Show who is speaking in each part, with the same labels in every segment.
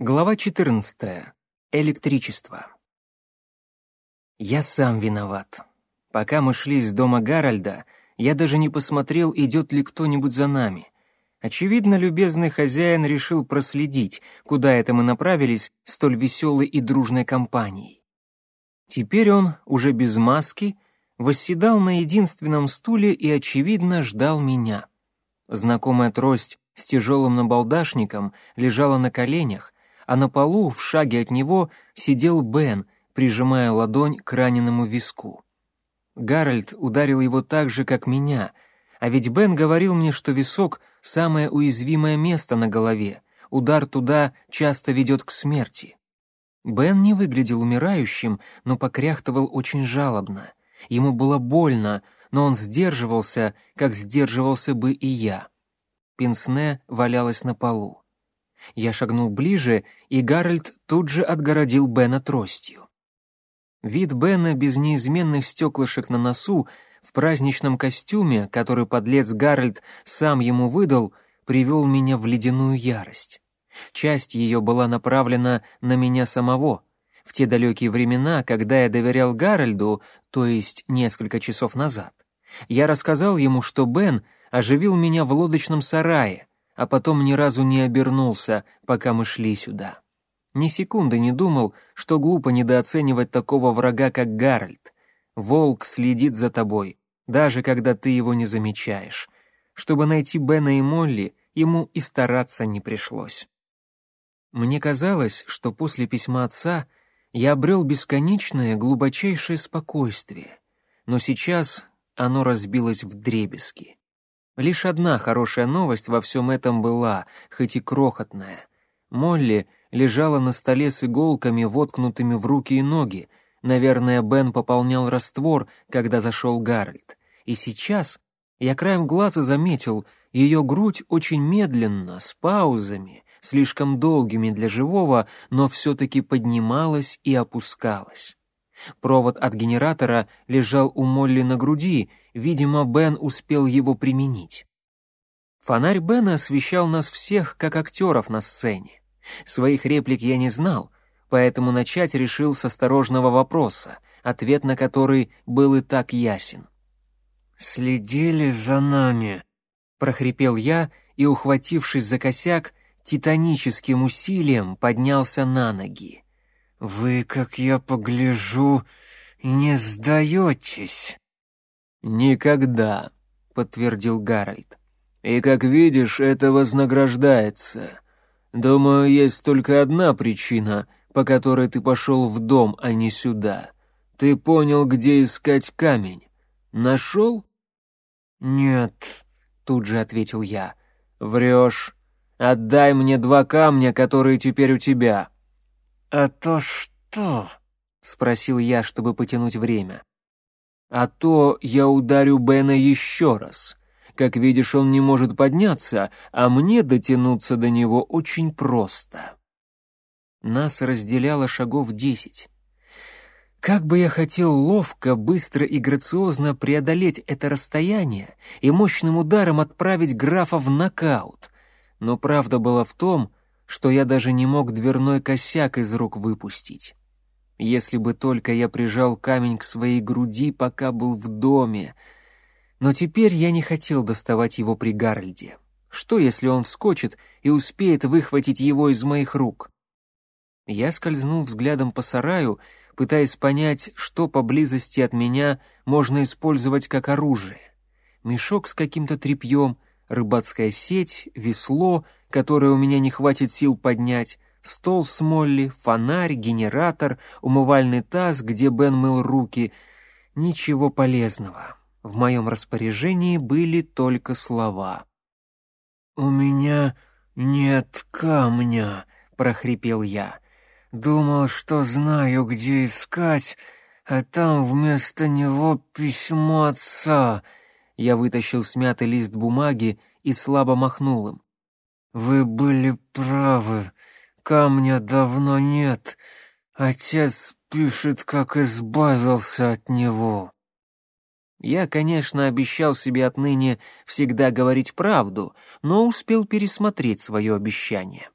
Speaker 1: Глава 14. Электричество. Я сам виноват. Пока мы шли из дома Гарольда, я даже не посмотрел, идет ли кто-нибудь за нами. Очевидно, любезный хозяин решил проследить, куда это мы направились столь веселой и дружной компанией. Теперь он, уже без маски, восседал на единственном стуле и, очевидно, ждал меня. Знакомая трость с тяжелым набалдашником лежала на коленях, а на полу, в шаге от него, сидел Бен, прижимая ладонь к раненому виску. Гарольд ударил его так же, как меня, а ведь Бен говорил мне, что висок — самое уязвимое место на голове, удар туда часто ведет к смерти. Бен не выглядел умирающим, но покряхтывал очень жалобно. Ему было больно, но он сдерживался, как сдерживался бы и я. Пенсне валялась на полу. Я шагнул ближе, и Гарольд тут же отгородил Бена тростью. Вид Бена без неизменных стеклышек на носу, в праздничном костюме, который подлец Гарольд сам ему выдал, привел меня в ледяную ярость. Часть ее была направлена на меня самого. В те далекие времена, когда я доверял Гарольду, то есть несколько часов назад, я рассказал ему, что Бен оживил меня в лодочном сарае — а потом ни разу не обернулся, пока мы шли сюда. Ни секунды не думал, что глупо недооценивать такого врага, как Гарольд. Волк следит за тобой, даже когда ты его не замечаешь. Чтобы найти Бена и Молли, ему и стараться не пришлось. Мне казалось, что после письма отца я обрел бесконечное, глубочайшее спокойствие, но сейчас оно разбилось в дребезги. Лишь одна хорошая новость во всем этом была, хоть и крохотная. Молли лежала на столе с иголками, воткнутыми в руки и ноги. Наверное, Бен пополнял раствор, когда зашел Гарольд. И сейчас я краем глаза заметил, ее грудь очень медленно, с паузами, слишком долгими для живого, но все-таки поднималась и опускалась. Провод от генератора лежал у Молли на груди, видимо, Бен успел его применить. Фонарь Бена освещал нас всех, как актеров на сцене. Своих реплик я не знал, поэтому начать решил с осторожного вопроса, ответ на который был и так ясен.
Speaker 2: «Следили за нами», — прохрипел я и, ухватившись за косяк, титаническим усилием поднялся на ноги. «Вы, как я погляжу, не сдаетесь».
Speaker 1: «Никогда», — подтвердил Гарольд. «И, как видишь, это вознаграждается. Думаю, есть только одна причина, по которой ты пошел в дом, а не сюда. Ты понял, где искать камень. Нашел?»
Speaker 2: «Нет», —
Speaker 1: тут же ответил я. «Врешь. Отдай мне два камня, которые теперь у тебя».
Speaker 2: «А то что?»
Speaker 1: — спросил я, чтобы потянуть время. «А то я ударю Бена еще раз. Как видишь, он не может подняться, а мне дотянуться до него очень просто». Нас разделяло шагов десять. Как бы я хотел ловко, быстро и грациозно преодолеть это расстояние и мощным ударом отправить графа в нокаут. Но правда была в том, что я даже не мог дверной косяк из рук выпустить. Если бы только я прижал камень к своей груди, пока был в доме. Но теперь я не хотел доставать его при Гарольде. Что, если он вскочит и успеет выхватить его из моих рук? Я скользнул взглядом по сараю, пытаясь понять, что поблизости от меня можно использовать как оружие. Мешок с каким-то тряпьем, рыбацкая сеть, весло, которое у меня не хватит сил поднять, стол с Молли, фонарь, генератор, умывальный таз, где Бен мыл руки. Ничего полезного. В моем распоряжении были только слова.
Speaker 2: «У меня нет камня», — прохрипел я. «Думал, что знаю, где искать, а там вместо него письмо отца».
Speaker 1: Я вытащил смятый лист бумаги и слабо махнул им.
Speaker 2: «Вы были правы. Камня давно нет. Отец пишет, как избавился от него».
Speaker 1: Я, конечно, обещал себе отныне всегда говорить правду, но успел пересмотреть свое обещание.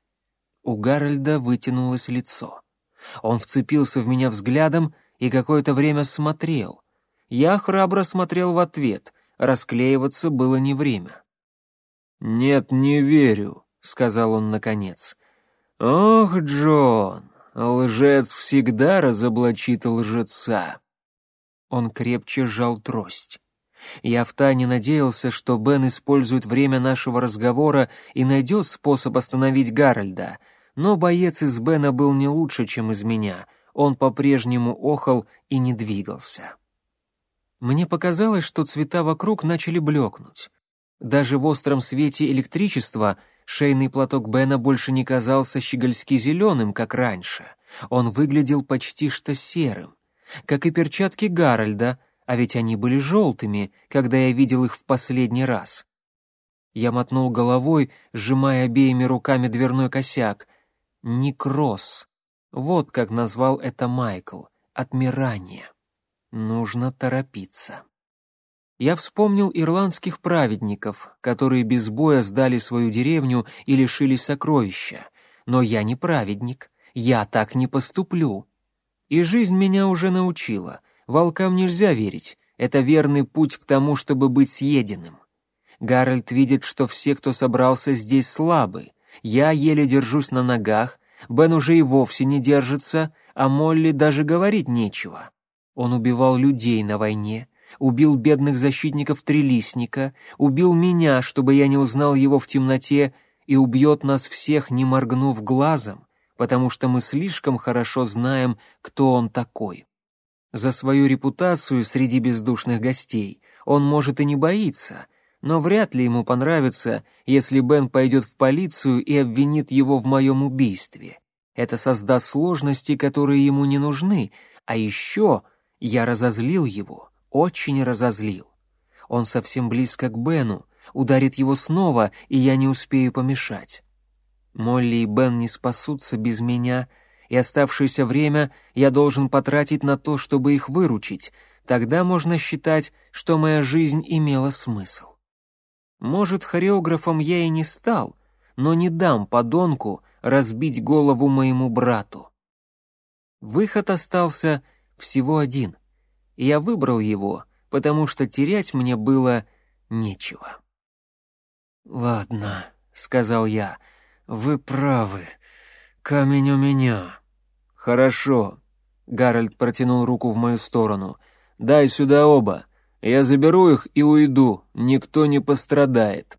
Speaker 1: У Гарольда вытянулось лицо. Он вцепился в меня взглядом и какое-то время смотрел. Я храбро смотрел в ответ, расклеиваться было не время. «Нет, не верю», — сказал он наконец. «Ох, Джон, лжец всегда разоблачит лжеца». Он крепче сжал трость. Я втайне надеялся, что Бен использует время нашего разговора и найдет способ остановить Гарольда, но боец из Бена был не лучше, чем из меня. Он по-прежнему охал и не двигался. Мне показалось, что цвета вокруг начали блекнуть. Даже в остром свете электричества шейный платок Бена больше не казался щегольски зеленым, как раньше. Он выглядел почти что серым. Как и перчатки Гарольда, а ведь они были желтыми, когда я видел их в последний раз. Я мотнул головой, сжимая обеими руками дверной косяк. Некроз. Вот как назвал это Майкл. Отмирание. Нужно торопиться. Я вспомнил ирландских праведников, которые без боя сдали свою деревню и лишились сокровища. Но я не праведник, я так не поступлю. И жизнь меня уже научила. Волкам нельзя верить, это верный путь к тому, чтобы быть съеденным. Гарольд видит, что все, кто собрался здесь, слабы. Я еле держусь на ногах, Бен уже и вовсе не держится, а Молли даже говорить нечего. Он убивал людей на войне, убил бедных защитников Трилистника, убил меня, чтобы я не узнал его в темноте, и убьет нас всех, не моргнув глазом, потому что мы слишком хорошо знаем, кто он такой. За свою репутацию среди бездушных гостей он, может, и не боится, но вряд ли ему понравится, если Бен пойдет в полицию и обвинит его в моем убийстве. Это создаст сложности, которые ему не нужны, а еще я разозлил его, очень разозлил. Он совсем близко к Бену, ударит его снова, и я не успею помешать. Молли и Бен не спасутся без меня, и оставшееся время я должен потратить на то, чтобы их выручить. Тогда можно считать, что моя жизнь имела смысл. Может, хореографом я и не стал, но не дам подонку разбить голову моему брату. Выход остался всего один, я выбрал его, потому что терять мне было нечего.
Speaker 2: «Ладно», — сказал я, — «вы правы. Камень у меня».
Speaker 1: «Хорошо», — Гарольд протянул руку в мою сторону. «Дай сюда оба. Я заберу их и уйду. Никто не пострадает».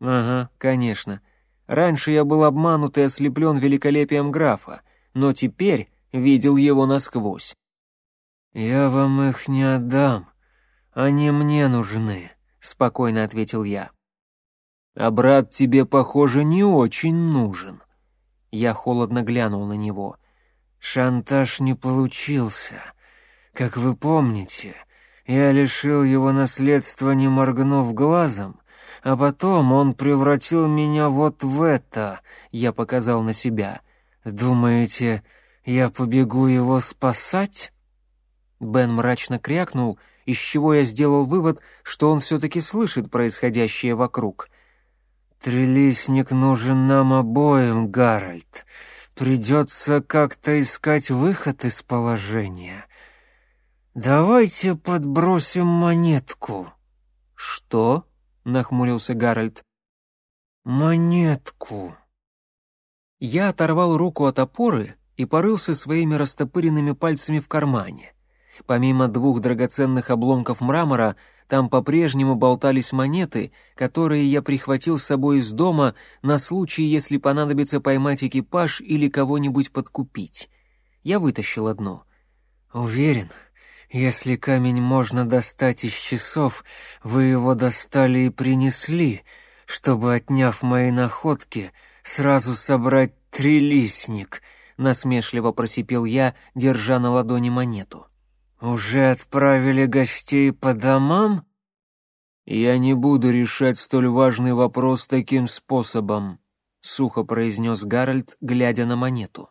Speaker 1: «Ага, конечно. Раньше я был обманут и ослеплен великолепием графа, но теперь видел его насквозь.
Speaker 2: «Я вам их не отдам. Они мне нужны», — спокойно ответил я.
Speaker 1: «А брат тебе, похоже, не очень нужен». Я холодно глянул на него.
Speaker 2: «Шантаж не получился. Как вы помните, я лишил его наследства, не моргнув глазом, а потом он превратил меня вот в это», — я показал на себя. «Думаете, я побегу его спасать?»
Speaker 1: Бен мрачно крякнул, из чего я сделал вывод, что он все-таки слышит происходящее вокруг.
Speaker 2: «Трилистник нужен нам обоим, Гарольд. Придется как-то искать выход из положения. Давайте подбросим монетку».
Speaker 1: «Что?» — нахмурился Гарольд.
Speaker 2: «Монетку».
Speaker 1: Я оторвал руку от опоры и порылся своими растопыренными пальцами в кармане. Помимо двух драгоценных обломков мрамора, там по-прежнему болтались монеты, которые я прихватил с собой из дома на случай, если понадобится поймать экипаж или кого-нибудь подкупить. Я вытащил одно.
Speaker 2: «Уверен, если камень можно достать из часов, вы его достали и принесли, чтобы, отняв мои находки, сразу собрать трилистник», — насмешливо просипел я, держа на ладони монету. «Уже отправили гостей по домам?»
Speaker 1: «Я не буду решать столь важный вопрос таким способом», — сухо произнес Гарольд, глядя на монету.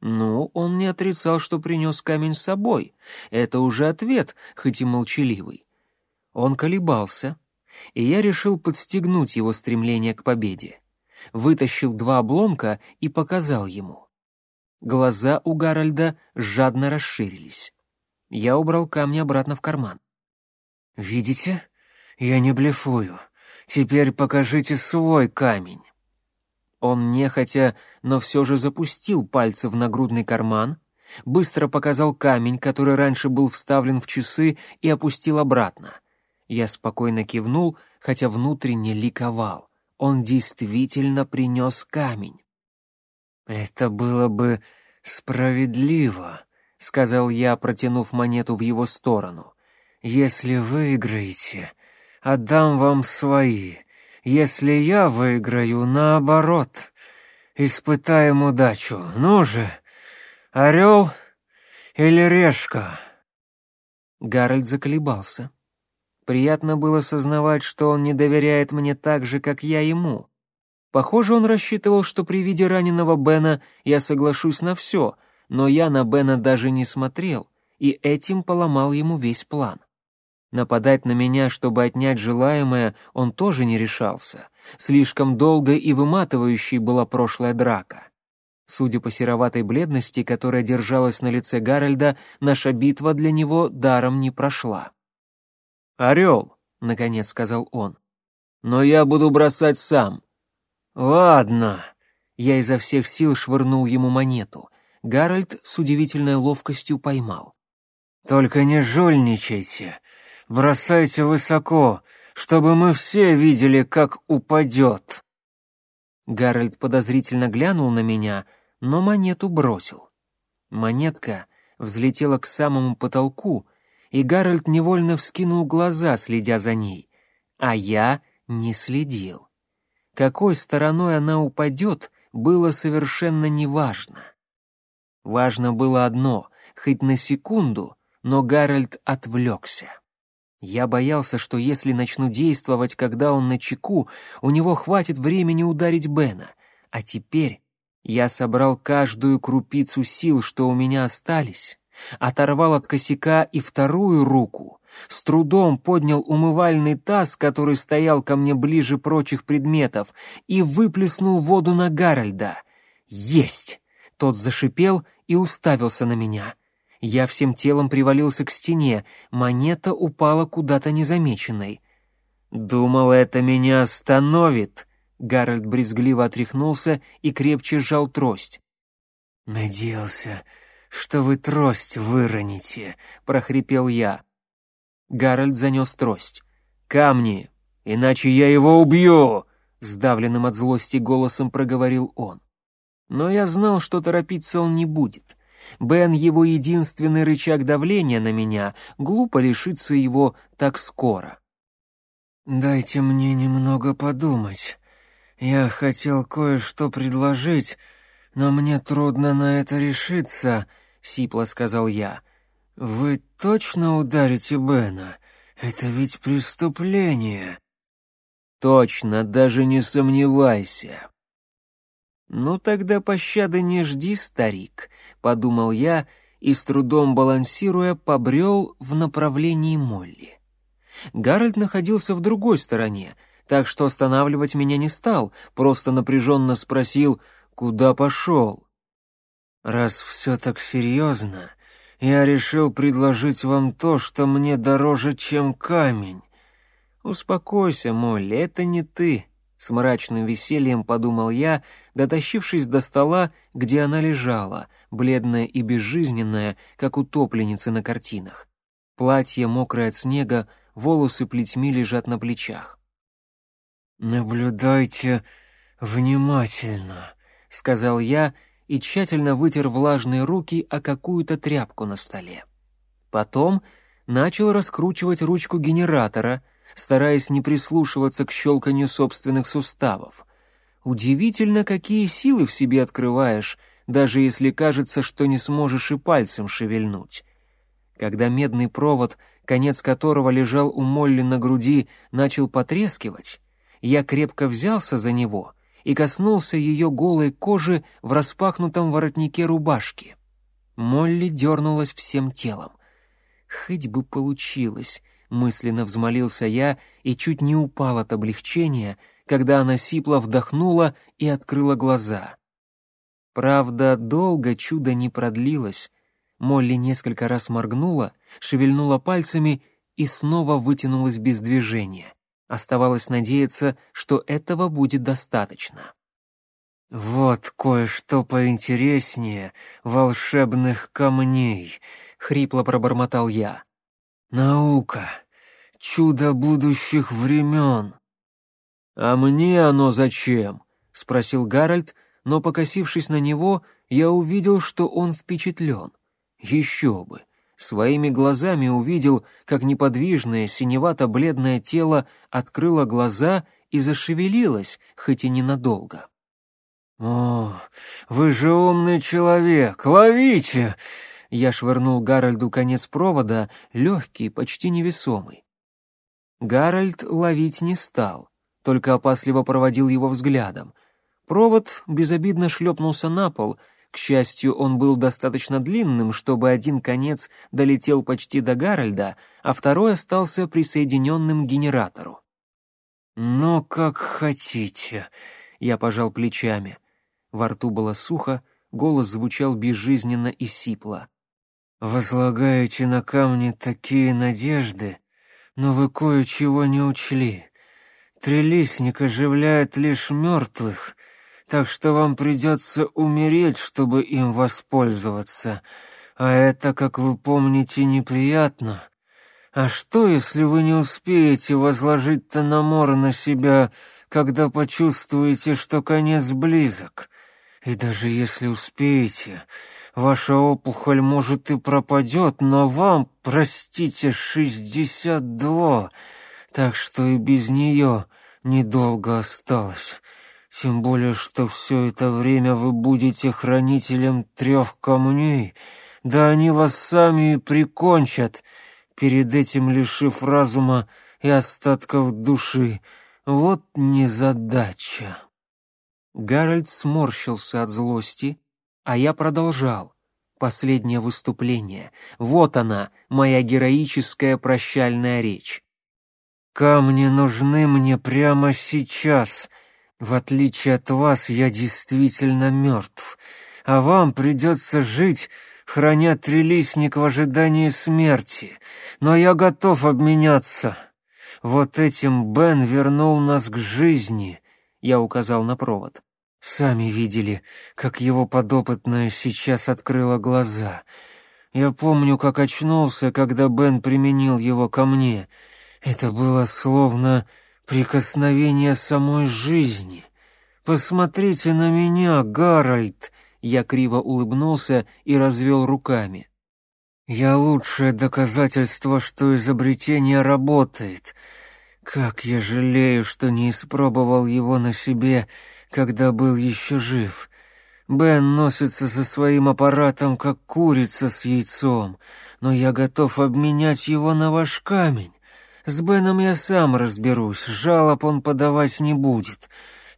Speaker 1: Ну, он не отрицал, что принес камень с собой. Это уже ответ, хоть и молчаливый. Он колебался, и я решил подстегнуть его стремление к победе. вытащил два обломка и показал ему. Глаза у Гарольда жадно расширились. Я убрал камни обратно в карман.
Speaker 2: «Видите? Я не блефую. Теперь покажите свой камень».
Speaker 1: Он нехотя, но все же запустил пальцы в нагрудный карман, быстро показал камень, который раньше был вставлен в часы, и опустил обратно. Я спокойно кивнул, хотя внутренне ликовал. Он действительно принес камень.
Speaker 2: «Это было бы справедливо», — сказал я, протянув монету в его сторону. «Если выиграете, отдам вам свои. Если я выиграю, наоборот. Испытаем удачу. Ну же, орел или решка?»
Speaker 1: Гарольд заколебался. Приятно было сознавать, что он не доверяет мне так же, как я ему. Похоже, он рассчитывал, что при виде раненого Бена я соглашусь на все, но я на Бена даже не смотрел, и этим поломал ему весь план. Нападать на меня, чтобы отнять желаемое, он тоже не решался. Слишком долгой и выматывающей была прошлая драка. Судя по сероватой бледности, которая держалась на лице Гарольда, наша битва для него даром не прошла. «Орел», — наконец сказал он, — «но я буду бросать сам».
Speaker 2: «Ладно».
Speaker 1: Я изо всех сил швырнул ему монету. Гарольд с удивительной ловкостью поймал.
Speaker 2: «Только не жульничайте. Бросайте высоко, чтобы мы все видели, как упадет».
Speaker 1: Гарольд подозрительно глянул на меня, но монету бросил. Монетка взлетела к самому потолку, и Гарольд невольно вскинул глаза, следя за ней, а я не следил. Какой стороной она упадет, было совершенно неважно. Важно было одно — хоть на секунду, но Гарольд отвлекся. Я боялся, что если начну действовать, когда он на чеку, у него хватит времени ударить Бена. А теперь я собрал каждую крупицу сил, что у меня остались, оторвал от косяка и вторую руку, с трудом поднял умывальный таз, который стоял ко мне ближе прочих предметов, и выплеснул воду на Гарольда. «Есть!» Тот зашипел и уставился на меня. Я всем телом привалился к стене, монета упала куда-то незамеченной. «Думал, это меня остановит!» Гарольд брезгливо отряхнулся и крепче сжал трость.
Speaker 2: «Надеялся, что вы трость выроните», — прохрипел я.
Speaker 1: Гарольд занес трость. «Камни, иначе я его убью!» — сдавленным от злости голосом проговорил он. Но я знал, что торопиться он не будет. Бен — его единственный рычаг давления на меня, глупо лишиться его так скоро.
Speaker 2: «Дайте мне немного подумать. Я хотел кое-что предложить, но мне трудно на это решиться», — сипло сказал я. «Вы точно ударите Бена? Это ведь преступление».
Speaker 1: «Точно, даже не сомневайся», «Ну тогда пощады не жди, старик», — подумал я и, с трудом балансируя, побрел в направлении Молли. Гарольд находился в другой стороне, так что останавливать меня не стал, просто напряженно спросил, куда пошел.
Speaker 2: «Раз все так серьезно, я решил предложить вам то, что мне дороже, чем камень».
Speaker 1: «Успокойся, Молли, это не ты», с мрачным весельем подумал я, дотащившись до стола, где она лежала, бледная и безжизненная, как утопленница на картинах. Платье мокрое от снега, волосы плетьми лежат на плечах.
Speaker 2: «Наблюдайте внимательно», — сказал я и тщательно вытер влажные руки о какую-то тряпку на столе.
Speaker 1: Потом начал раскручивать ручку генератора — стараясь не прислушиваться к щелканью собственных суставов. Удивительно, какие силы в себе открываешь, даже если кажется, что не сможешь и пальцем шевельнуть. Когда медный провод, конец которого лежал у Молли на груди, начал потрескивать, я крепко взялся за него и коснулся ее голой кожи в распахнутом воротнике рубашки. Молли дернулась всем телом. Хоть бы получилось, мысленно взмолился я и чуть не упал от облегчения, когда она сипло вдохнула и открыла глаза. Правда, долго чудо не продлилось. Молли несколько раз моргнула, шевельнула пальцами и снова вытянулась без движения. Оставалось надеяться, что этого будет достаточно.
Speaker 2: «Вот кое-что поинтереснее волшебных камней», — хрипло пробормотал я. «Наука, чудо будущих времен».
Speaker 1: «А мне оно зачем?» — спросил Гарольд, но, покосившись на него, я увидел, что он впечатлен. Еще бы! Своими глазами увидел, как неподвижное синевато-бледное тело открыло глаза и зашевелилось, хоть и ненадолго.
Speaker 2: «О, вы же умный человек! Ловите!» Я швырнул Гарольду конец провода, легкий, почти невесомый.
Speaker 1: Гарольд ловить не стал, только опасливо проводил его взглядом. Провод безобидно шлепнулся на пол. К счастью, он был достаточно длинным, чтобы один конец долетел почти до Гарольда, а второй остался присоединенным к генератору.
Speaker 2: «Ну, как хотите», — я пожал плечами.
Speaker 1: Во рту было сухо, голос звучал безжизненно и сипло.
Speaker 2: «Возлагаете на камни такие надежды, но вы кое-чего не учли. Трелисник оживляет лишь мертвых, так что вам придется умереть, чтобы им воспользоваться. А это, как вы помните, неприятно. А что, если вы не успеете возложить Тономор на себя, когда почувствуете, что конец близок?» И даже если успеете, ваша опухоль, может, и пропадет, но вам, простите, шестьдесят два, так что и без нее недолго осталось. Тем более, что все это время вы будете хранителем трех камней, да они вас сами и прикончат, перед этим лишив разума и остатков души. Вот незадача.
Speaker 1: Гарольд сморщился от злости, а я продолжал. Последнее выступление. Вот она, моя героическая прощальная речь.
Speaker 2: «Камни нужны мне прямо сейчас. В отличие от вас, я действительно мертв. А вам придется жить, храня трелисник в ожидании смерти. Но я готов обменяться. Вот этим Бен вернул нас к жизни», — я указал на провод. Сами видели, как его подопытная сейчас открыла глаза. Я помню, как очнулся, когда Бен применил его ко мне. Это было словно прикосновение самой жизни. Посмотрите на меня, Гарольд. Я криво улыбнулся и развел руками. Я лучшее доказательство, что изобретение работает. Как я жалею, что не испробовал его на себе когда был еще жив. Бен носится со своим аппаратом, как курица с яйцом, но я готов обменять его на ваш камень. С Беном я сам разберусь, жалоб он подавать не будет.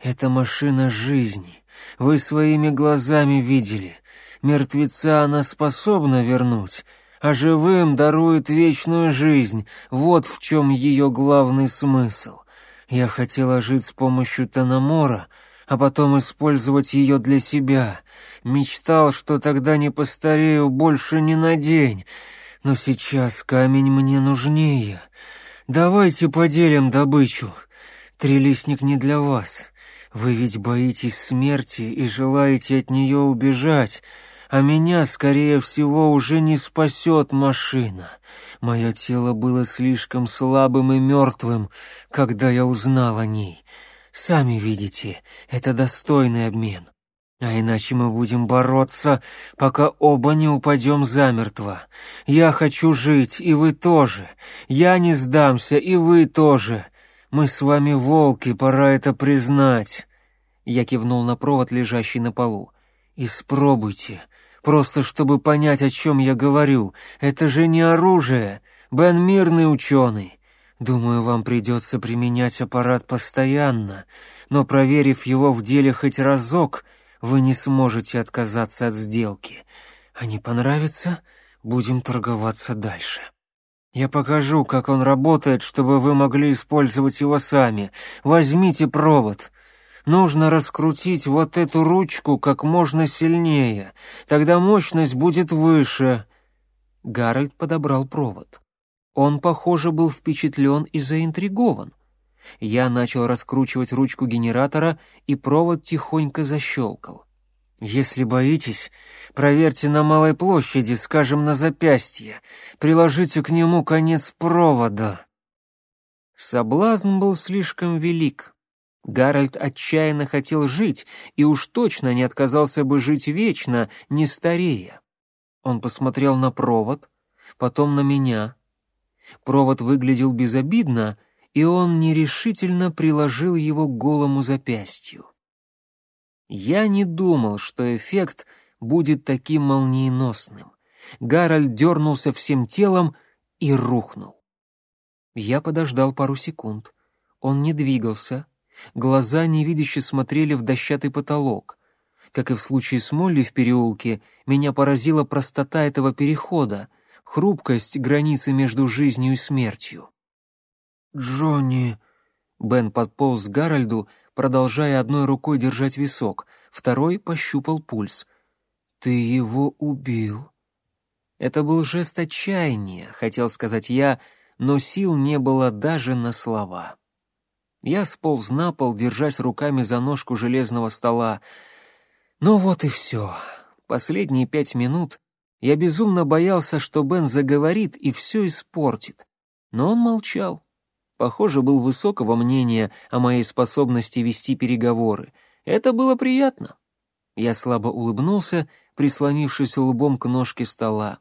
Speaker 2: Это машина жизни. Вы своими глазами видели. Мертвеца она способна вернуть, а живым дарует вечную жизнь. Вот в чем ее главный смысл. Я хотела жить с помощью Танамора, а потом использовать ее для себя. Мечтал, что тогда не постарею больше ни на день. Но сейчас камень мне нужнее. Давайте поделим добычу. Трилистник не для вас. Вы ведь боитесь смерти и желаете от нее убежать, а меня, скорее всего, уже не спасет машина. Мое тело было слишком слабым и мертвым, когда я узнал о ней». Сами видите, это достойный обмен. А иначе мы будем бороться, пока оба не упадем замертво. Я хочу жить, и вы тоже. Я не сдамся, и вы тоже. Мы с вами волки, пора это признать. Я кивнул на провод, лежащий на полу. Испробуйте, просто чтобы понять, о чем я говорю. Это же не оружие. Бен мирный ученый. Думаю, вам придется применять аппарат постоянно, но проверив его в деле хоть разок, вы не сможете отказаться от сделки. А не понравится, будем торговаться дальше. Я покажу, как он работает, чтобы вы могли использовать его сами. Возьмите провод. Нужно раскрутить вот эту ручку как можно сильнее. Тогда мощность будет выше. Гарольд подобрал провод. Он, похоже, был впечатлен и заинтригован. Я начал раскручивать ручку генератора, и провод тихонько защелкал. «Если боитесь, проверьте на малой площади, скажем, на запястье. Приложите к нему конец провода». Соблазн был слишком велик. Гарольд отчаянно хотел жить и уж точно не отказался бы жить вечно, не старея. Он посмотрел на провод, потом на меня. Провод выглядел безобидно, и он нерешительно приложил его к голому запястью. Я не думал, что эффект будет таким молниеносным. Гарольд дернулся всем телом и рухнул. Я подождал пару секунд. Он не двигался. Глаза невидяще смотрели в дощатый потолок. Как и в случае с Молли в переулке, меня поразила простота этого перехода, хрупкость границы между жизнью и смертью. «Джонни...» Бен подполз к Гарольду, продолжая одной рукой держать висок, второй пощупал пульс. «Ты его убил». Это был жест отчаяния, хотел сказать я, но сил не было даже на слова. Я сполз на пол, держась руками за ножку железного стола. Ну вот и все. Последние пять минут я безумно боялся, что Бен заговорит и все испортит. Но он молчал похоже, был высокого мнения о моей способности вести переговоры. Это было приятно. Я слабо улыбнулся, прислонившись лбом к ножке стола.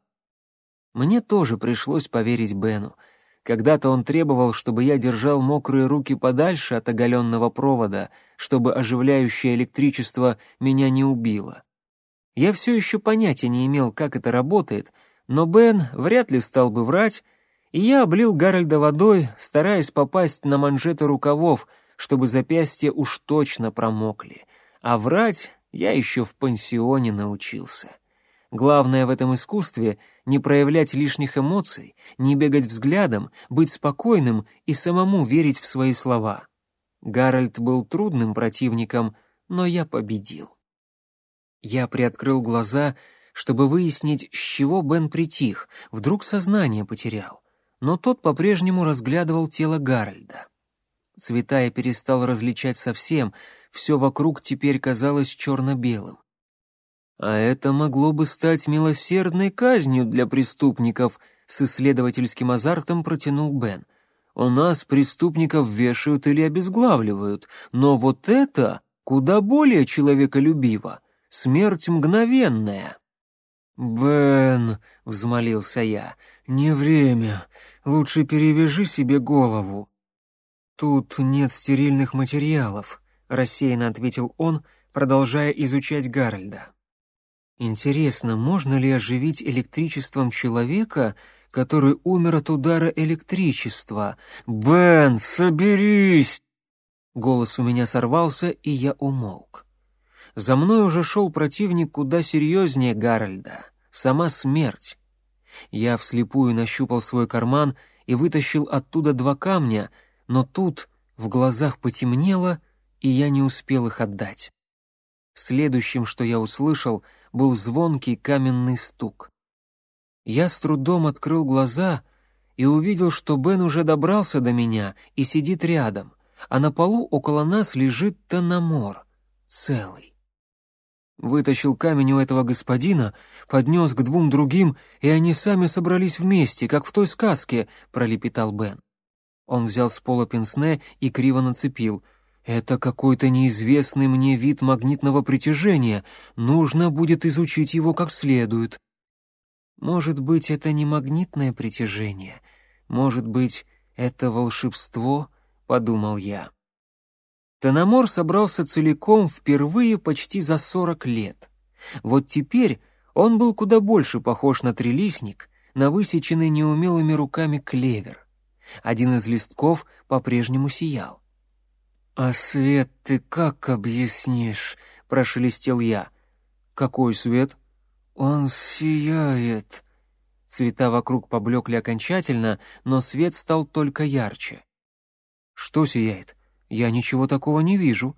Speaker 2: Мне тоже пришлось поверить Бену. Когда-то он требовал, чтобы я держал мокрые руки подальше от оголенного провода, чтобы оживляющее электричество меня не убило. Я все еще понятия не имел, как это работает, но Бен вряд ли стал бы врать, и я облил Гарольда водой, стараясь попасть на манжеты рукавов, чтобы запястья уж точно промокли. А врать я еще в пансионе научился. Главное в этом искусстве — не проявлять лишних эмоций, не бегать взглядом, быть спокойным и самому верить в свои слова. Гарольд был трудным противником, но я победил. Я приоткрыл глаза, чтобы выяснить, с чего Бен притих, вдруг сознание потерял но тот по-прежнему разглядывал тело Гарольда. Цвета я перестал различать совсем, все вокруг теперь казалось черно-белым. А это могло бы стать милосердной казнью для преступников, с исследовательским азартом протянул Бен. У нас преступников вешают или обезглавливают, но вот это куда более человеколюбиво. Смерть мгновенная. «Бен», — взмолился я, — «не время. Лучше перевяжи себе голову». «Тут нет стерильных материалов», — рассеянно ответил он, продолжая изучать Гарольда. «Интересно, можно ли оживить электричеством человека, который умер от удара электричества? Бен, соберись!» Голос у меня сорвался, и я умолк. За мной уже шел противник куда серьезнее Гарольда, сама смерть. Я вслепую нащупал свой карман и вытащил оттуда два камня, но тут в глазах потемнело, и я не успел их отдать. Следующим, что я услышал, был звонкий каменный стук. Я с трудом открыл глаза и увидел, что Бен уже добрался до меня и сидит рядом, а на полу около нас лежит Танамор, целый. Вытащил камень у этого господина, поднес к двум другим, и они сами собрались вместе, как в той сказке, — пролепетал Бен. Он взял с пола пенсне и криво нацепил. «Это какой-то неизвестный мне вид магнитного притяжения. Нужно будет изучить его как следует». «Может быть, это не магнитное притяжение. Может быть, это волшебство?» — подумал я. Танамор собрался целиком впервые почти за сорок лет. Вот теперь он был куда больше похож на трилистник, на высеченный неумелыми руками клевер. Один из листков по-прежнему сиял. «А свет ты как объяснишь?» — прошелестел я. «Какой свет?» «Он сияет».
Speaker 1: Цвета вокруг поблекли окончательно, но свет стал только ярче. «Что сияет? Я ничего такого не вижу».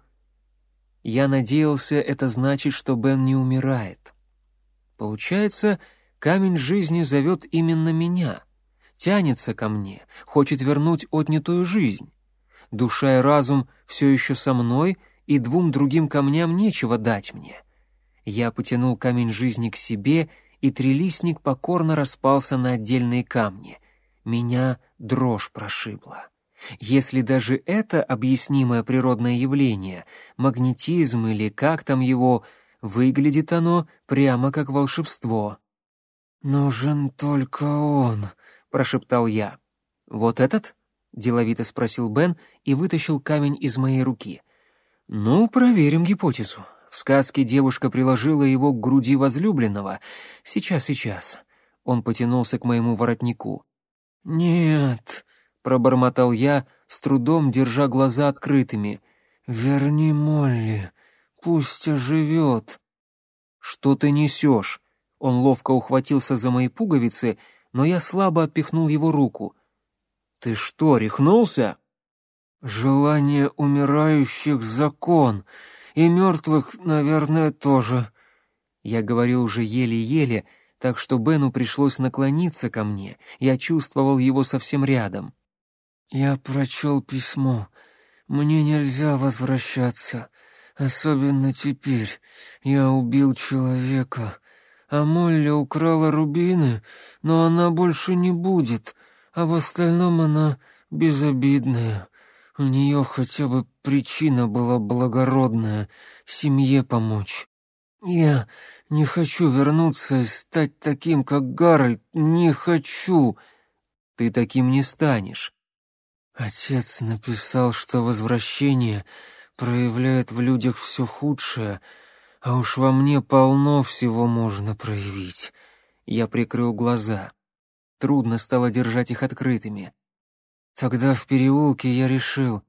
Speaker 1: Я надеялся, это значит, что Бен не умирает. Получается, камень жизни зовет именно меня, тянется ко мне, хочет вернуть отнятую жизнь. Душа и разум все еще со мной, и двум другим камням нечего дать мне. Я потянул камень жизни к себе, и трилистник покорно распался на отдельные камни. Меня дрожь прошибла. Если даже это объяснимое природное явление, магнетизм или как там его, выглядит оно прямо как волшебство.
Speaker 2: «Нужен только он», — прошептал я.
Speaker 1: «Вот этот?» — деловито спросил Бен и вытащил камень из моей руки. «Ну, проверим гипотезу. В сказке девушка приложила его к груди возлюбленного. Сейчас, сейчас». Он потянулся к моему воротнику.
Speaker 2: «Нет», — пробормотал я, с трудом держа глаза открытыми. «Верни Молли, пусть оживет».
Speaker 1: «Что ты несешь?» Он ловко ухватился за мои пуговицы, но я слабо отпихнул его руку. «Ты что, рехнулся?»
Speaker 2: «Желание умирающих — закон, и мертвых, наверное, тоже».
Speaker 1: Я говорил уже еле-еле, так что Бену пришлось наклониться ко мне, я чувствовал его совсем рядом.
Speaker 2: «Я прочел письмо. Мне нельзя возвращаться, особенно теперь. Я убил человека, а Молли украла рубины, но она больше не будет, а в остальном она безобидная. У нее хотя бы причина была благородная — семье помочь. Я не хочу вернуться и стать таким, как Гарольд, не хочу.
Speaker 1: Ты таким не станешь.
Speaker 2: Отец написал, что возвращение проявляет в людях все худшее, а уж во мне полно всего можно проявить.
Speaker 1: Я прикрыл глаза. Трудно стало держать их открытыми.
Speaker 2: Тогда в переулке я решил,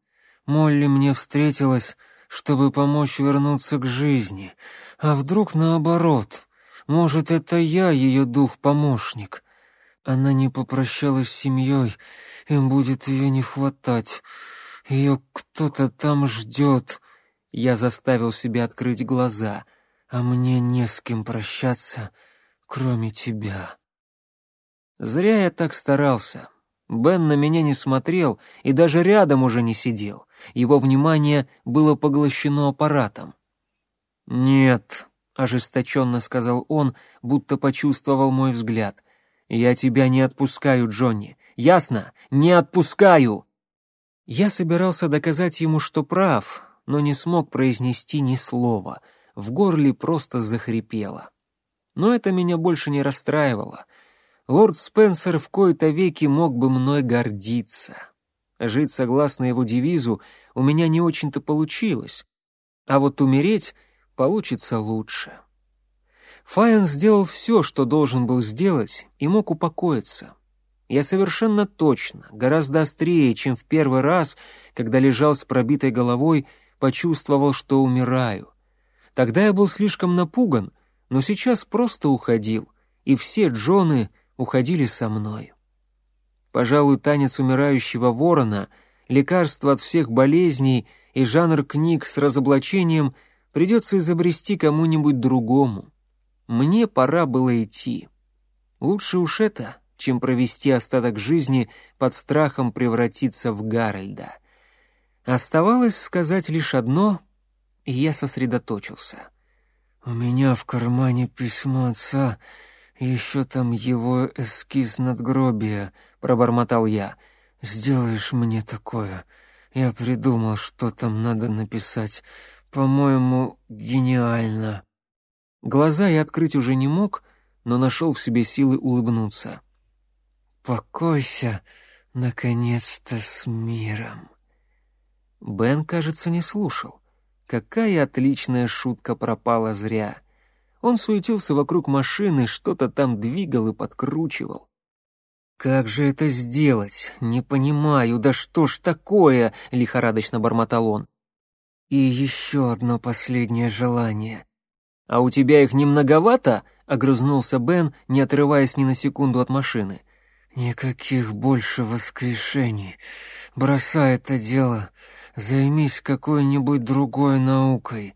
Speaker 2: Молли мне встретилась, чтобы помочь вернуться к жизни, а вдруг наоборот, может, это я ее дух-помощник. Она не попрощалась с семьей, им будет ее не хватать. Ее кто-то там ждет.
Speaker 1: Я заставил себя открыть глаза,
Speaker 2: а мне не с кем прощаться, кроме тебя.
Speaker 1: Зря я так старался. Бен на меня не смотрел и даже рядом уже не сидел. Его внимание было поглощено аппаратом. «Нет», — ожесточенно сказал он, будто почувствовал мой взгляд. «Я тебя не отпускаю, Джонни. Ясно? Не отпускаю!» Я собирался доказать ему, что прав, но не смог произнести ни слова. В горле просто захрипело. Но это меня больше не расстраивало — лорд Спенсер в кои-то веки мог бы мной гордиться. Жить согласно его девизу у меня не очень-то получилось, а вот умереть получится лучше. Файен сделал все, что должен был сделать, и мог упокоиться. Я совершенно точно, гораздо острее, чем в первый раз, когда лежал с пробитой головой, почувствовал, что умираю. Тогда я был слишком напуган, но сейчас просто уходил, и все Джоны — уходили со мной. Пожалуй, танец умирающего ворона, лекарство от всех болезней и жанр книг с разоблачением придется изобрести кому-нибудь другому. Мне пора было идти. Лучше уж это, чем провести остаток жизни под страхом превратиться в Гарольда. Оставалось сказать лишь одно, и я сосредоточился.
Speaker 2: «У меня в кармане письмо отца», «Еще там его эскиз надгробия», — пробормотал я. «Сделаешь мне такое? Я придумал, что там надо написать. По-моему, гениально».
Speaker 1: Глаза я открыть уже не мог, но нашел в себе силы улыбнуться.
Speaker 2: «Покойся, наконец-то, с миром».
Speaker 1: Бен, кажется, не слушал. Какая отличная шутка пропала зря. Он суетился вокруг машины, что-то там двигал и подкручивал. «Как же это сделать? Не понимаю, да что ж такое?» — лихорадочно бормотал он.
Speaker 2: «И еще одно последнее желание».
Speaker 1: «А у тебя их немноговато?» — огрызнулся Бен, не отрываясь ни на секунду от машины.
Speaker 2: «Никаких больше воскрешений. Бросай это дело. Займись какой-нибудь другой наукой.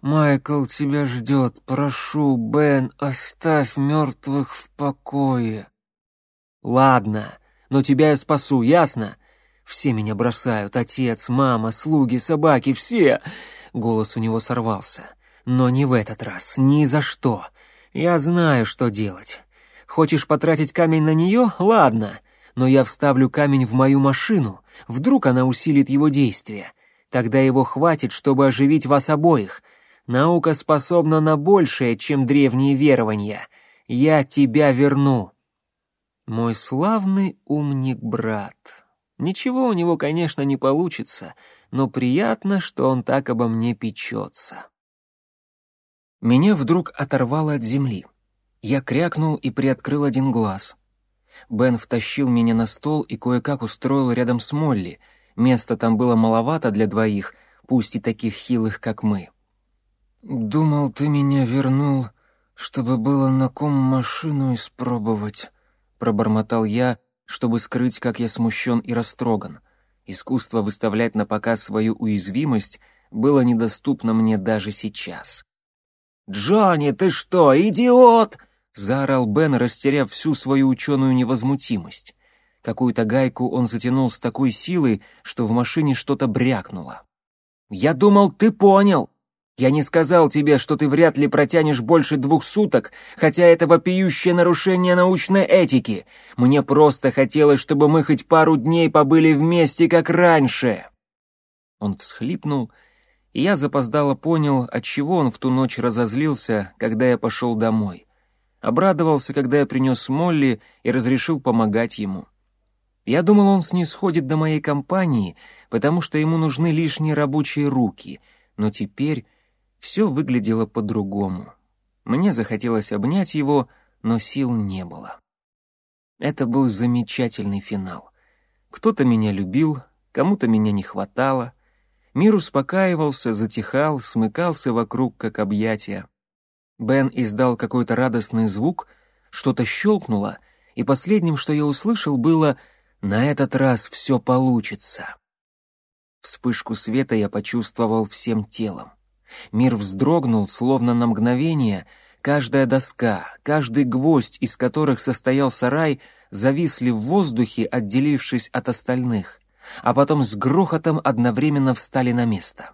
Speaker 2: Майкл тебя ждет. Прошу, Бен, оставь мертвых в покое».
Speaker 1: «Ладно, но тебя я спасу, ясно? Все меня бросают, отец, мама, слуги, собаки, все!» Голос у него сорвался. «Но не в этот раз, ни за что. Я знаю, что делать. Хочешь потратить камень на нее? Ладно. Но я вставлю камень в мою машину. Вдруг она усилит его действие. Тогда его хватит, чтобы оживить вас обоих. Наука способна на большее, чем древние верования. Я тебя верну». Мой славный умник-брат. Ничего у него, конечно, не получится, но приятно, что он так обо мне печется. Меня вдруг оторвало от земли. Я крякнул и приоткрыл один глаз. Бен втащил меня на стол и кое-как устроил рядом с Молли. Места там было маловато для двоих, пусть и таких хилых, как мы.
Speaker 2: «Думал, ты меня вернул, чтобы было на ком машину испробовать», — пробормотал я, чтобы скрыть, как я смущен и растроган. Искусство выставлять на показ свою уязвимость было недоступно мне даже сейчас. «Джонни, ты что, идиот?» — заорал Бен, растеряв всю свою ученую невозмутимость. Какую-то гайку он затянул с такой силой, что в машине что-то брякнуло. «Я думал, ты понял. Я не сказал тебе, что ты вряд ли протянешь больше двух суток, хотя это вопиющее нарушение научной этики. Мне просто хотелось, чтобы мы хоть пару дней побыли вместе, как раньше». Он всхлипнул и я запоздало понял, от чего он в ту ночь разозлился, когда я пошел домой. Обрадовался, когда я принес Молли и разрешил помогать ему. Я думал, он снисходит до моей компании, потому что ему нужны лишние рабочие руки, но теперь все выглядело по-другому. Мне захотелось обнять его, но сил не было. Это был замечательный финал. Кто-то меня любил, кому-то меня не хватало — Мир успокаивался, затихал, смыкался вокруг, как объятия. Бен издал какой-то радостный звук, что-то щелкнуло, и последним, что я услышал, было «На этот раз все получится». Вспышку света я почувствовал всем телом. Мир вздрогнул, словно на мгновение, каждая доска, каждый гвоздь, из которых состоял сарай, зависли в воздухе, отделившись от остальных а потом с грохотом одновременно встали на место.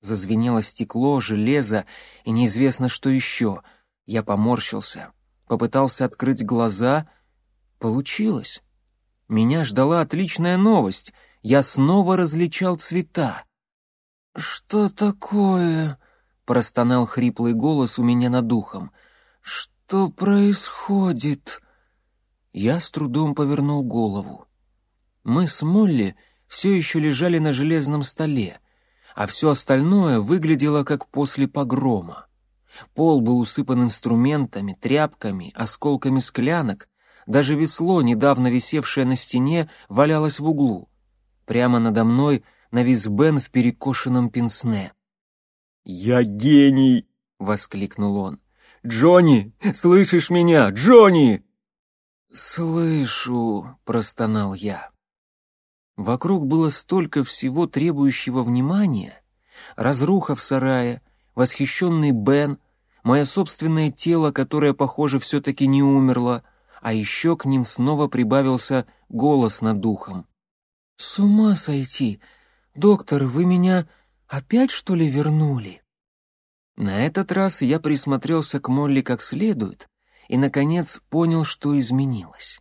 Speaker 2: Зазвенело стекло, железо и неизвестно что еще. Я поморщился, попытался открыть глаза. Получилось. Меня ждала отличная новость. Я снова различал цвета. «Что такое?» — простонал хриплый голос у меня над духом. «Что происходит?» Я с трудом повернул голову. Мы с Молли все еще лежали на железном столе, а все остальное выглядело как после погрома. Пол был усыпан инструментами, тряпками, осколками склянок, даже весло, недавно висевшее на стене, валялось в углу. Прямо надо мной навис Бен в перекошенном пенсне.
Speaker 1: «Я гений!» — воскликнул он. «Джонни, слышишь меня, Джонни?»
Speaker 2: «Слышу», — простонал я.
Speaker 1: Вокруг было столько всего требующего внимания. Разруха в сарае, восхищенный Бен, мое собственное тело, которое, похоже, все-таки не умерло, а еще к ним снова прибавился голос над духом.
Speaker 2: «С ума сойти! Доктор, вы меня опять, что ли, вернули?»
Speaker 1: На этот раз я присмотрелся к Молли как следует и, наконец, понял, что изменилось.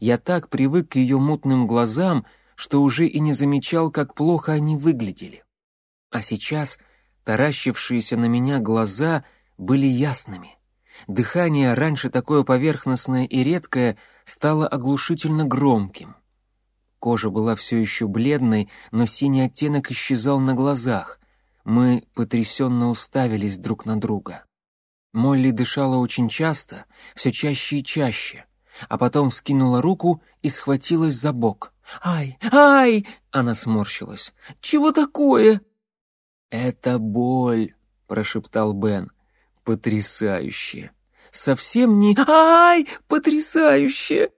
Speaker 1: Я так привык к ее мутным глазам, что уже и не замечал, как плохо они выглядели. А сейчас таращившиеся на меня глаза были ясными. Дыхание, раньше такое поверхностное и редкое, стало оглушительно громким. Кожа была все еще бледной, но синий оттенок исчезал на глазах. Мы потрясенно уставились друг на друга. Молли дышала очень часто, все чаще и чаще, а потом скинула руку и схватилась за бок. «Ай! Ай!» — она сморщилась. «Чего такое?»
Speaker 2: «Это боль», — прошептал Бен. «Потрясающе!
Speaker 1: совсем не... Ай, потрясающе!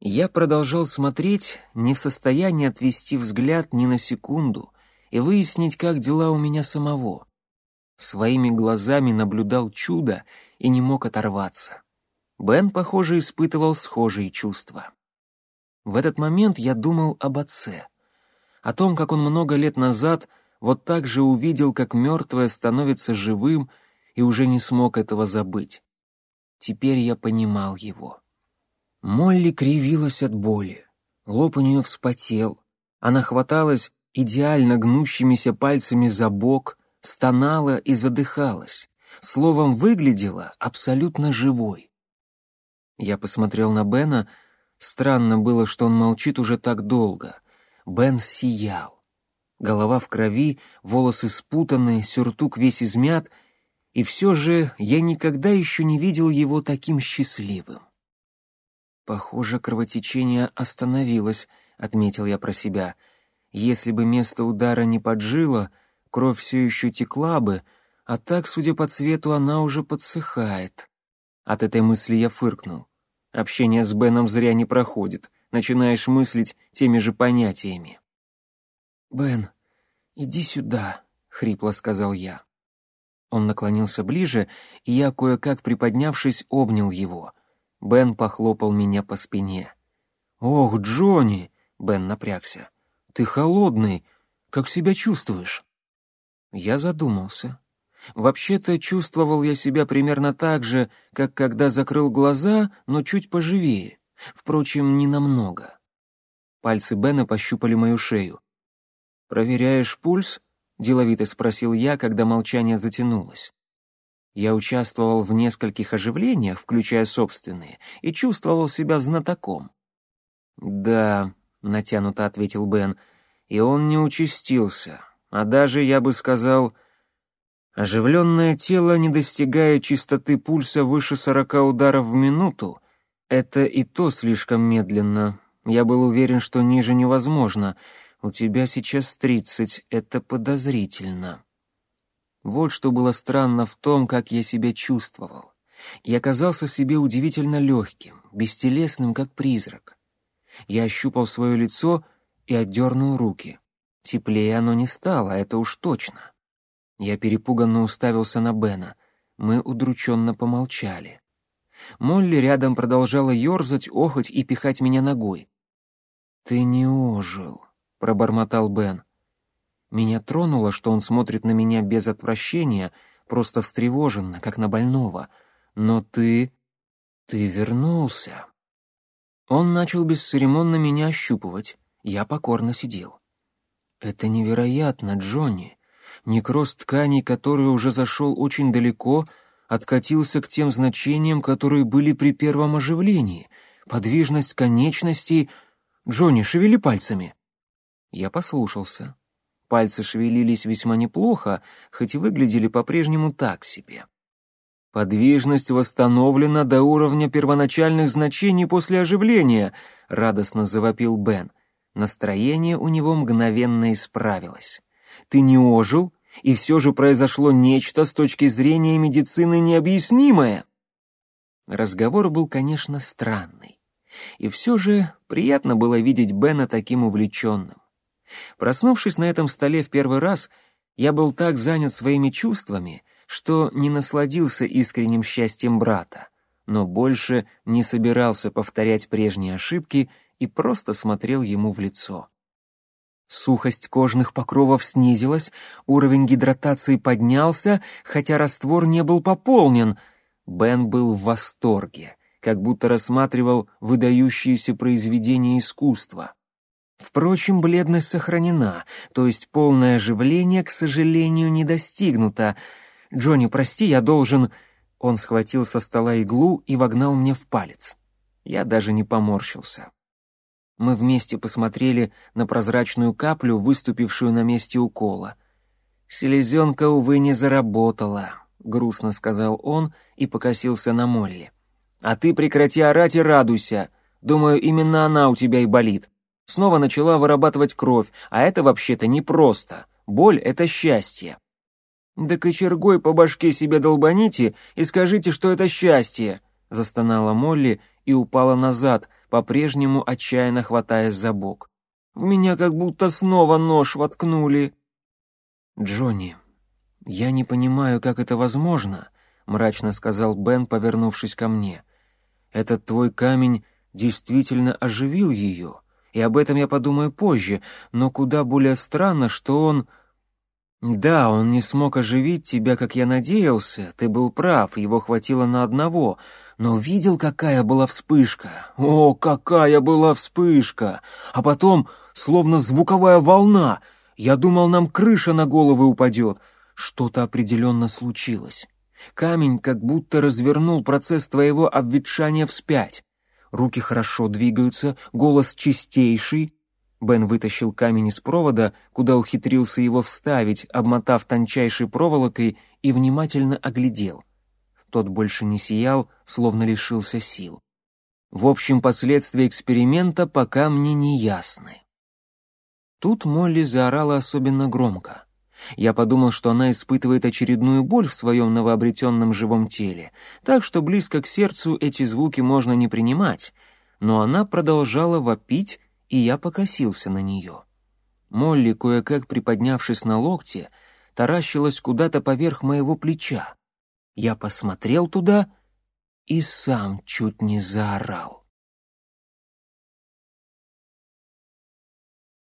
Speaker 1: Я продолжал смотреть, не в состоянии отвести взгляд ни на секунду и выяснить, как дела у меня самого. Своими глазами наблюдал чудо и не мог оторваться. Бен, похоже, испытывал схожие чувства. В этот момент я думал об отце, о том, как он много лет назад вот так же увидел, как мертвое становится живым, и уже не смог этого забыть. Теперь я понимал его. Молли кривилась от боли. Лоб у нее вспотел. Она хваталась идеально гнущимися пальцами за бок, стонала и задыхалась. Словом, выглядела абсолютно живой. Я посмотрел на Бена. Странно было, что он молчит уже так долго. Бен сиял. Голова в крови, волосы спутаны, сюртук весь измят, и все же я никогда еще не видел его таким счастливым. «Похоже, кровотечение остановилось», — отметил я про себя. «Если бы место удара не поджило, кровь все еще текла бы, а так, судя по цвету, она уже подсыхает». От этой мысли я фыркнул. Общение с Беном зря не проходит. Начинаешь мыслить теми же понятиями. «Бен, иди сюда», — хрипло сказал я. Он наклонился ближе, и я, кое-как приподнявшись, обнял его. Бен похлопал меня по спине. «Ох, Джонни!» — Бен напрягся. «Ты холодный. Как себя чувствуешь?» Я задумался. Вообще-то чувствовал я себя примерно так же, как когда закрыл глаза, но чуть поживее. Впрочем, не намного. Пальцы Бена пощупали мою шею. «Проверяешь пульс?» — деловито спросил я, когда молчание затянулось. Я участвовал в нескольких оживлениях, включая собственные, и чувствовал себя знатоком. «Да», — натянуто ответил Бен, — «и он не участился, а даже, я бы сказал, оживленное тело, не достигая частоты пульса выше сорока ударов в минуту, это и то слишком медленно. Я был уверен, что ниже невозможно. У тебя сейчас тридцать, это подозрительно». Вот что было странно в том, как я себя чувствовал. Я казался себе удивительно легким, бестелесным, как призрак. Я ощупал свое лицо и отдернул руки. Теплее оно не стало, это уж точно. Я перепуганно уставился на Бена. Мы удрученно помолчали. Молли рядом продолжала ерзать, охоть и пихать меня ногой. «Ты не ожил», — пробормотал Бен. Меня тронуло, что он смотрит на меня без отвращения, просто встревоженно, как на больного. Но ты... ты вернулся. Он начал бесцеремонно меня ощупывать. Я покорно сидел. Это невероятно, Джонни. Некроз тканей, который уже зашел очень далеко, откатился к тем значениям, которые были при первом оживлении. Подвижность конечностей... Джонни, шевели пальцами. Я послушался. Пальцы шевелились весьма неплохо, хоть и выглядели по-прежнему так себе. «Подвижность восстановлена до уровня первоначальных значений после оживления», — радостно завопил Бен. Настроение у него мгновенно исправилось. «Ты не ожил, и все же произошло нечто с точки зрения медицины необъяснимое». Разговор был, конечно, странный. И все же приятно было видеть Бена таким увлеченным. Проснувшись на этом столе в первый раз, я был так занят своими чувствами, что не насладился искренним счастьем брата, но больше не собирался повторять прежние ошибки и просто смотрел ему в лицо. Сухость кожных покровов снизилась, уровень гидратации поднялся, хотя раствор не был пополнен. Бен был в восторге, как будто рассматривал выдающиеся произведения искусства. Впрочем, бледность сохранена, то есть полное оживление, к сожалению, не достигнуто. «Джонни, прости, я должен...» Он схватил со стола иглу и вогнал мне в палец. Я даже не поморщился. Мы вместе посмотрели на прозрачную каплю, выступившую на месте укола. «Селезенка, увы, не заработала», — грустно сказал он и покосился на Молли. «А ты прекрати орать и радуйся. Думаю, именно она у тебя и болит. Снова начала вырабатывать кровь, а это вообще-то непросто. Боль — это счастье. «Да кочергой по башке себе долбаните и скажите, что это счастье!» — застонала Молли и упала назад, по-прежнему отчаянно хватаясь за бок. «В меня как будто снова нож воткнули!»
Speaker 2: «Джонни, я не понимаю, как это возможно», — мрачно сказал Бен, повернувшись ко мне. «Этот твой камень действительно оживил ее, и об этом я подумаю позже, но куда более странно, что он...» «Да, он не смог оживить тебя, как я надеялся, ты был прав, его хватило на одного, но видел, какая была вспышка? О, какая была вспышка! А потом, словно звуковая волна, я думал, нам крыша на головы упадет. Что-то определенно случилось. Камень как будто развернул процесс твоего обветшания вспять. Руки хорошо двигаются, голос чистейший, Бен вытащил камень из провода, куда ухитрился его вставить, обмотав тончайшей проволокой, и внимательно оглядел. Тот больше не сиял, словно лишился сил. В общем, последствия эксперимента пока мне не ясны. Тут Молли заорала особенно громко. Я подумал, что она испытывает очередную боль в своем новообретенном живом теле, так что близко к сердцу эти звуки можно не принимать, но она продолжала вопить, и я покосился на нее. Молли, кое-как приподнявшись на локте, таращилась куда-то поверх моего плеча. Я посмотрел туда и сам чуть не заорал.